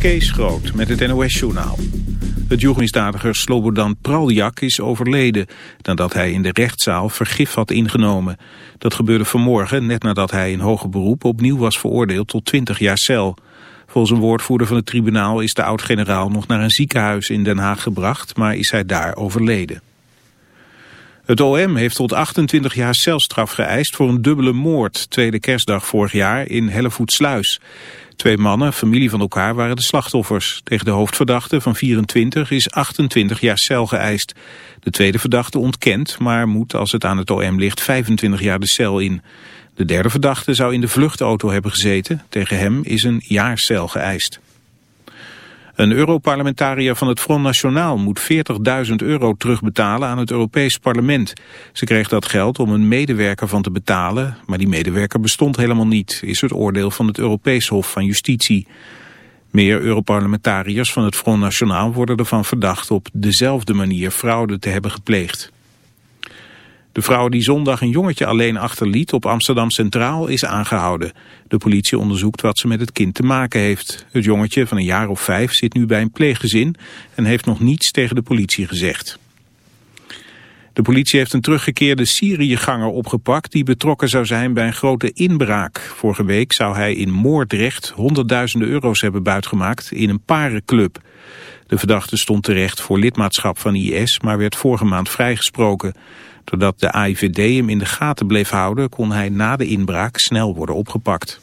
Kees Groot met het NOS-journaal. Het joegmisdadiger Slobodan Praljak is overleden... nadat hij in de rechtszaal vergif had ingenomen. Dat gebeurde vanmorgen, net nadat hij in hoger beroep... opnieuw was veroordeeld tot 20 jaar cel. Volgens een woordvoerder van het tribunaal is de oud-generaal... nog naar een ziekenhuis in Den Haag gebracht... maar is hij daar overleden. Het OM heeft tot 28 jaar celstraf geëist voor een dubbele moord... tweede kerstdag vorig jaar in Hellevoetsluis. Twee mannen, familie van elkaar, waren de slachtoffers. Tegen de hoofdverdachte van 24 is 28 jaar cel geëist. De tweede verdachte ontkent, maar moet als het aan het OM ligt 25 jaar de cel in. De derde verdachte zou in de vluchtauto hebben gezeten. Tegen hem is een jaar cel geëist. Een Europarlementariër van het Front Nationaal moet 40.000 euro terugbetalen aan het Europees Parlement. Ze kreeg dat geld om een medewerker van te betalen, maar die medewerker bestond helemaal niet, is het oordeel van het Europees Hof van Justitie. Meer Europarlementariërs van het Front Nationaal worden ervan verdacht op dezelfde manier fraude te hebben gepleegd. De vrouw die zondag een jongetje alleen achterliet op Amsterdam Centraal is aangehouden. De politie onderzoekt wat ze met het kind te maken heeft. Het jongetje van een jaar of vijf zit nu bij een pleeggezin en heeft nog niets tegen de politie gezegd. De politie heeft een teruggekeerde Syriëganger opgepakt die betrokken zou zijn bij een grote inbraak. Vorige week zou hij in Moordrecht honderdduizenden euro's hebben buitgemaakt in een parenclub. De verdachte stond terecht voor lidmaatschap van IS, maar werd vorige maand vrijgesproken. Doordat de AIVD hem in de gaten bleef houden, kon hij na de inbraak snel worden opgepakt.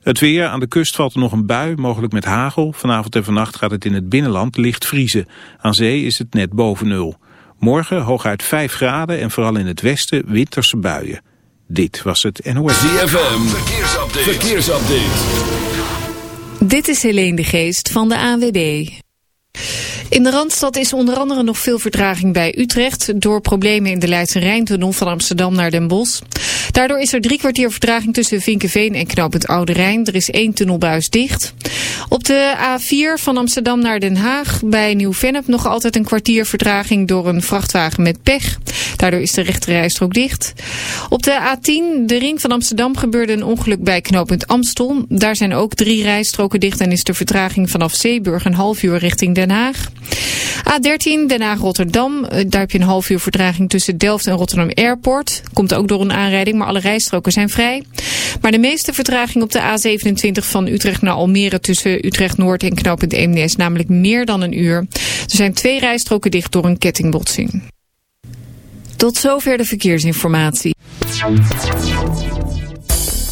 Het weer, aan de kust valt er nog een bui, mogelijk met hagel. Vanavond en vannacht gaat het in het binnenland licht vriezen. Aan zee is het net boven nul. Morgen hooguit 5 graden en vooral in het westen winterse buien. Dit was het NOS. ZFM, verkeersupdate. verkeersupdate. Dit is Helene de Geest van de ANWB. In de Randstad is onder andere nog veel vertraging bij Utrecht... door problemen in de Leidse Rijntunnel van Amsterdam naar Den Bosch. Daardoor is er drie kwartier vertraging tussen Vinkenveen en knooppunt Oude Rijn. Er is één tunnelbuis dicht. Op de A4 van Amsterdam naar Den Haag bij Nieuw-Vennep... nog altijd een kwartier vertraging door een vrachtwagen met pech. Daardoor is de rechterrijstrook dicht. Op de A10, de ring van Amsterdam, gebeurde een ongeluk bij knooppunt Amstel. Daar zijn ook drie rijstroken dicht en is de vertraging vanaf Zeeburg een half uur richting Den Haag. A13 Den Haag-Rotterdam. Eh, daar heb je een half uur vertraging tussen Delft en Rotterdam Airport. Komt ook door een aanrijding, maar alle rijstroken zijn vrij. Maar de meeste vertraging op de A27 van Utrecht naar Almere tussen Utrecht-Noord en knooppunt Eemnes, namelijk meer dan een uur. Er zijn twee rijstroken dicht door een kettingbotsing. Tot zover de verkeersinformatie.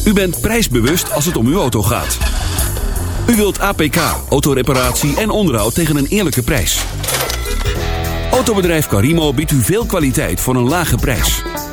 U bent prijsbewust als het om uw auto gaat. U wilt APK, autoreparatie en onderhoud tegen een eerlijke prijs. Autobedrijf Carimo biedt u veel kwaliteit voor een lage prijs.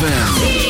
ZFM.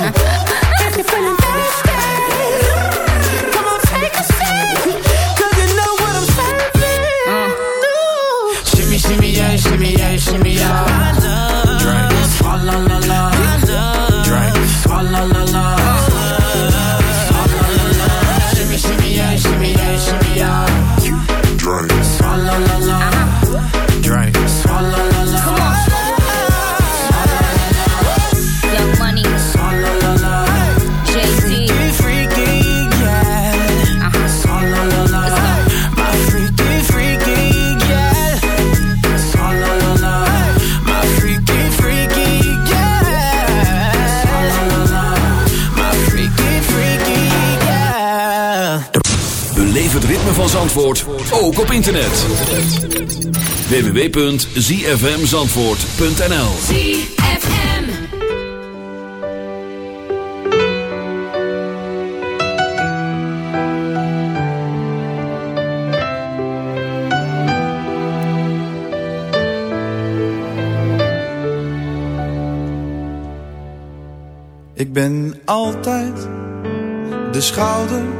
Got me feeling Zandvoort, ook op internet. www.zfmzandvoort.nl ZFM. Ik ben altijd de schouder, de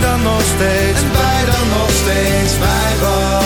Dan nog steeds. En wij dan nog steeds wij was.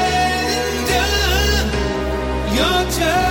show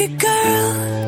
a girl.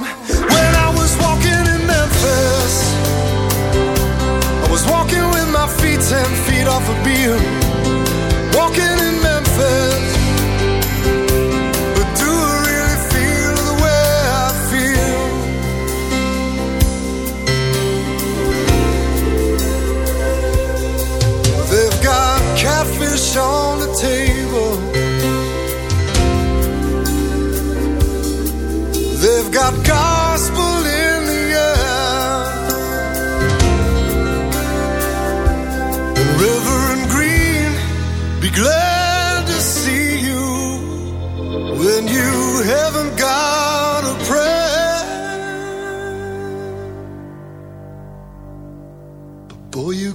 feet ten feet off a beam, walking in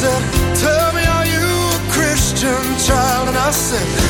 said, Tell me, are you a Christian child? And I said,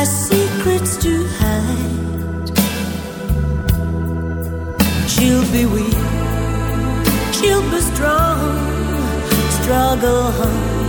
has secrets to hide? She'll be weak, she'll be strong, struggle hard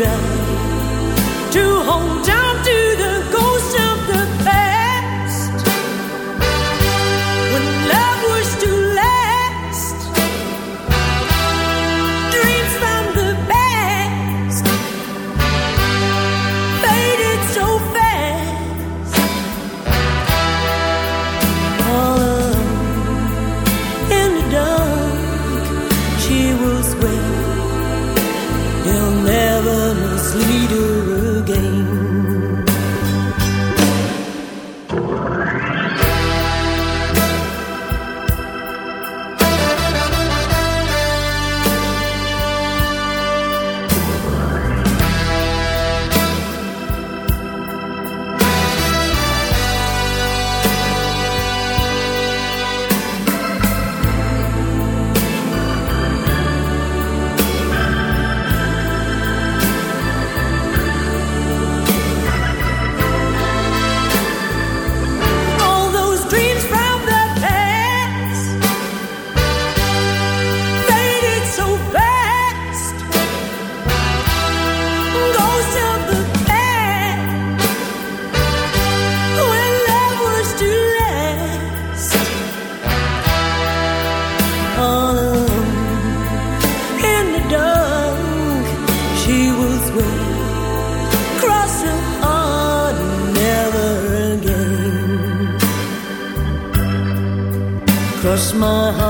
try to hold on my heart.